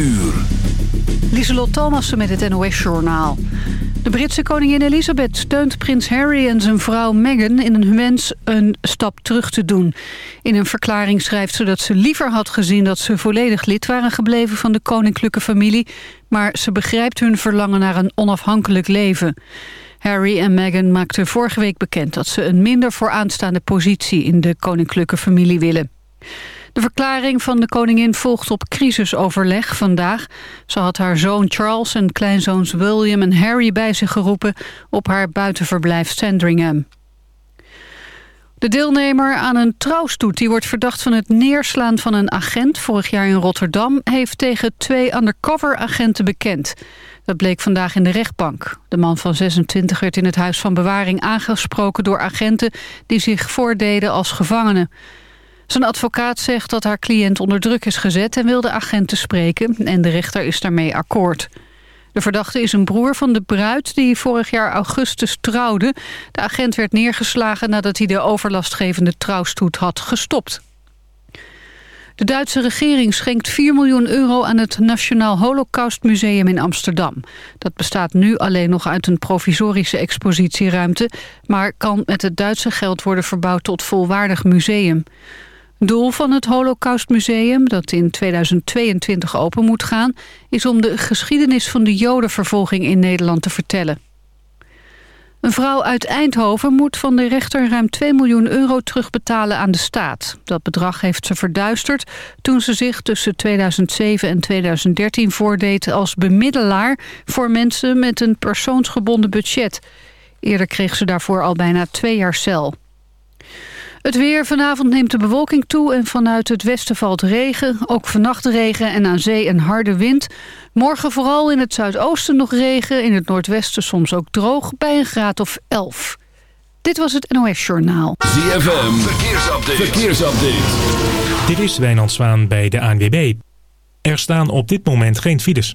uur. Lieselot Thomassen met het NOS-journaal. De Britse koningin Elizabeth steunt prins Harry en zijn vrouw Meghan... in hun wens een stap terug te doen. In een verklaring schrijft ze dat ze liever had gezien... dat ze volledig lid waren gebleven van de koninklijke familie... maar ze begrijpt hun verlangen naar een onafhankelijk leven. Harry en Meghan maakten vorige week bekend... dat ze een minder vooraanstaande positie in de koninklijke familie willen. De verklaring van de koningin volgt op crisisoverleg vandaag. Ze had haar zoon Charles en kleinzoons William en Harry bij zich geroepen... op haar buitenverblijf Sandringham. De deelnemer aan een trouwstoet die wordt verdacht van het neerslaan van een agent... vorig jaar in Rotterdam, heeft tegen twee undercover-agenten bekend. Dat bleek vandaag in de rechtbank. De man van 26 werd in het huis van bewaring aangesproken door agenten... die zich voordeden als gevangenen. Zijn advocaat zegt dat haar cliënt onder druk is gezet... en wil de agenten spreken en de rechter is daarmee akkoord. De verdachte is een broer van de bruid die vorig jaar augustus trouwde. De agent werd neergeslagen nadat hij de overlastgevende trouwstoet had gestopt. De Duitse regering schenkt 4 miljoen euro aan het Nationaal Holocaustmuseum in Amsterdam. Dat bestaat nu alleen nog uit een provisorische expositieruimte... maar kan met het Duitse geld worden verbouwd tot volwaardig museum. Doel van het Holocaustmuseum, dat in 2022 open moet gaan... is om de geschiedenis van de jodenvervolging in Nederland te vertellen. Een vrouw uit Eindhoven moet van de rechter ruim 2 miljoen euro terugbetalen aan de staat. Dat bedrag heeft ze verduisterd toen ze zich tussen 2007 en 2013 voordeed als bemiddelaar voor mensen met een persoonsgebonden budget. Eerder kreeg ze daarvoor al bijna twee jaar cel. Het weer. Vanavond neemt de bewolking toe en vanuit het westen valt regen. Ook vannacht regen en aan zee een harde wind. Morgen vooral in het zuidoosten nog regen. In het noordwesten soms ook droog bij een graad of 11. Dit was het NOS Journaal. ZFM. Verkeersupdate. Verkeersupdate. Dit is Wijnand Zwaan bij de ANWB. Er staan op dit moment geen files.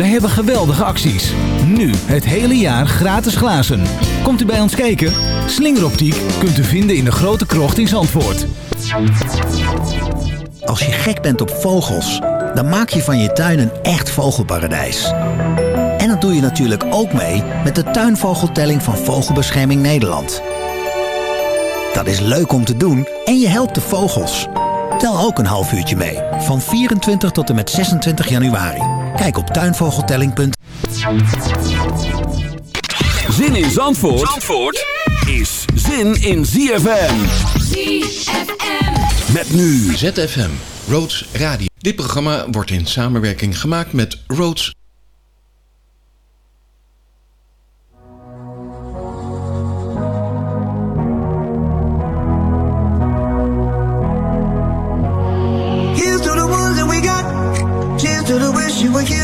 Wij hebben geweldige acties. Nu het hele jaar gratis glazen. Komt u bij ons kijken? Slingeroptiek kunt u vinden in de grote krocht in Zandvoort. Als je gek bent op vogels, dan maak je van je tuin een echt vogelparadijs. En dat doe je natuurlijk ook mee met de tuinvogeltelling van Vogelbescherming Nederland. Dat is leuk om te doen en je helpt de vogels. Tel ook een half uurtje mee, van 24 tot en met 26 januari. Kijk op tuinvogeltelling.nl Zin in Zandvoort, Zandvoort is zin in ZFM. ZFM. Met nu ZFM, Roads Radio. Dit programma wordt in samenwerking gemaakt met Roads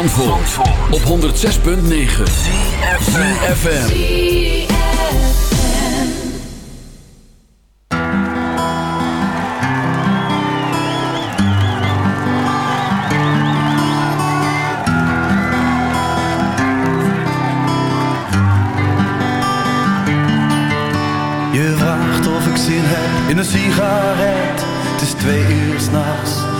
Zandvoort, op 106.9 CFFM Je vraagt of ik zin heb in een sigaret. Het is twee uur s'nachts.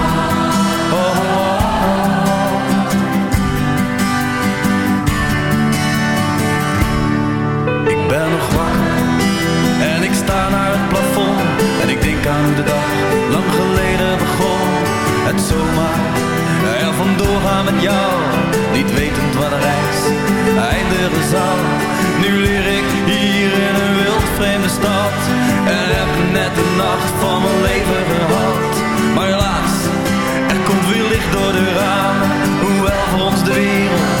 Het zomaar er vandoor gaan met jou, niet wetend wat de reis eindigen zal. Nu leer ik hier in een wild vreemde stad en heb net de nacht van mijn leven gehad. Maar helaas, er komt weer licht door de ramen, hoewel voor ons de wereld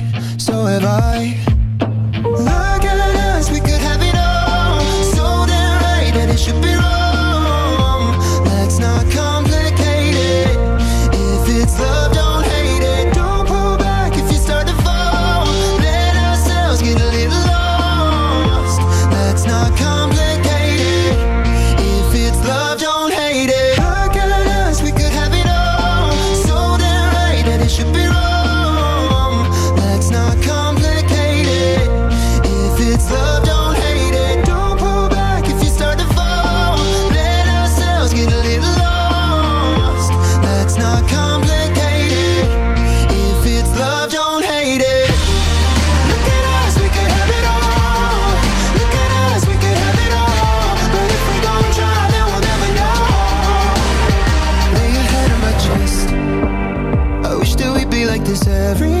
every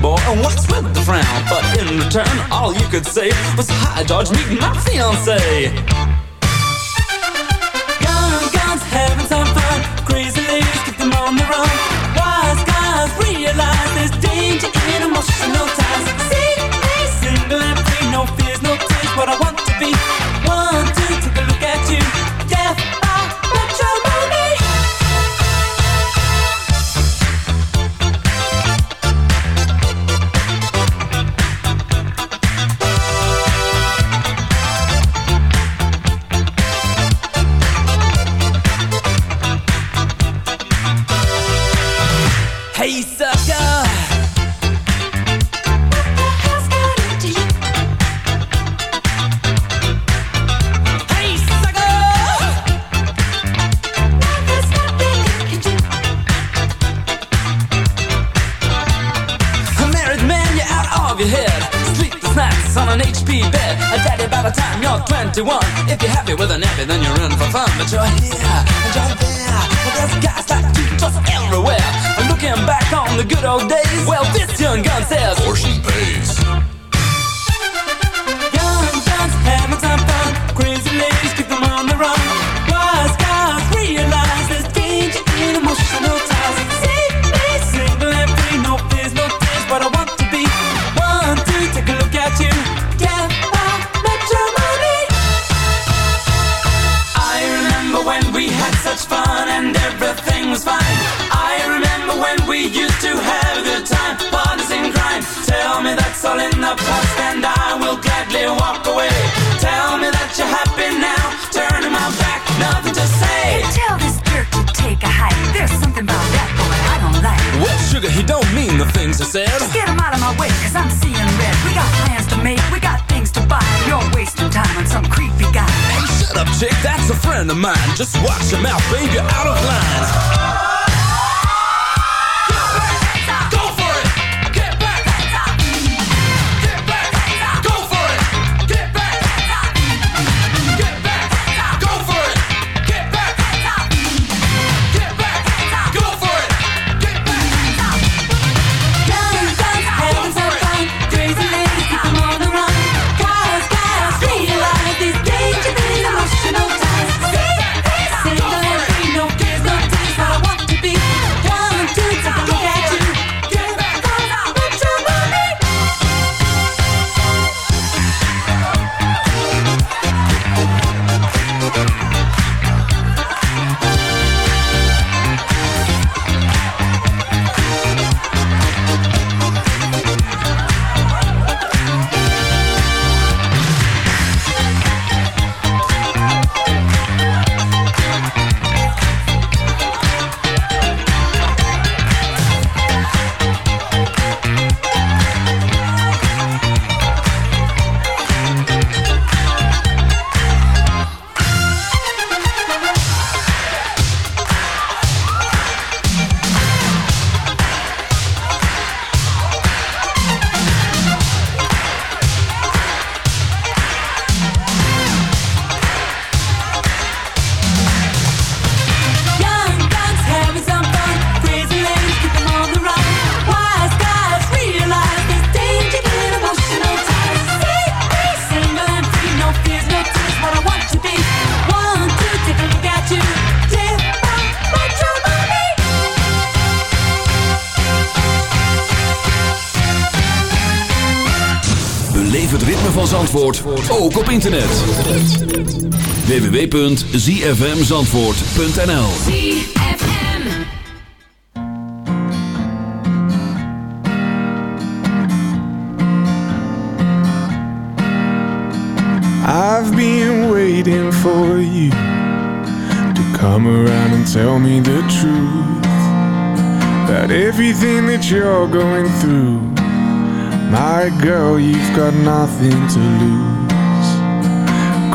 boy, and what's with the frown? But in return, all you could say was, Hi, George, meet my fiance." Guns, guns, having some fun. Crazy ladies, keep them on the run. Wise guys realize there's danger in emotional ties. See me single and free, no fears, no tears, what I want to be. 저 the mind. Just watch your mouth, babe, you're out of line internet. www.zfmzandvoort.nl I've been waiting for you To come around and tell me the truth. About everything that you're going through My girl, you've got nothing to lose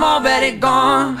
I'm already gone.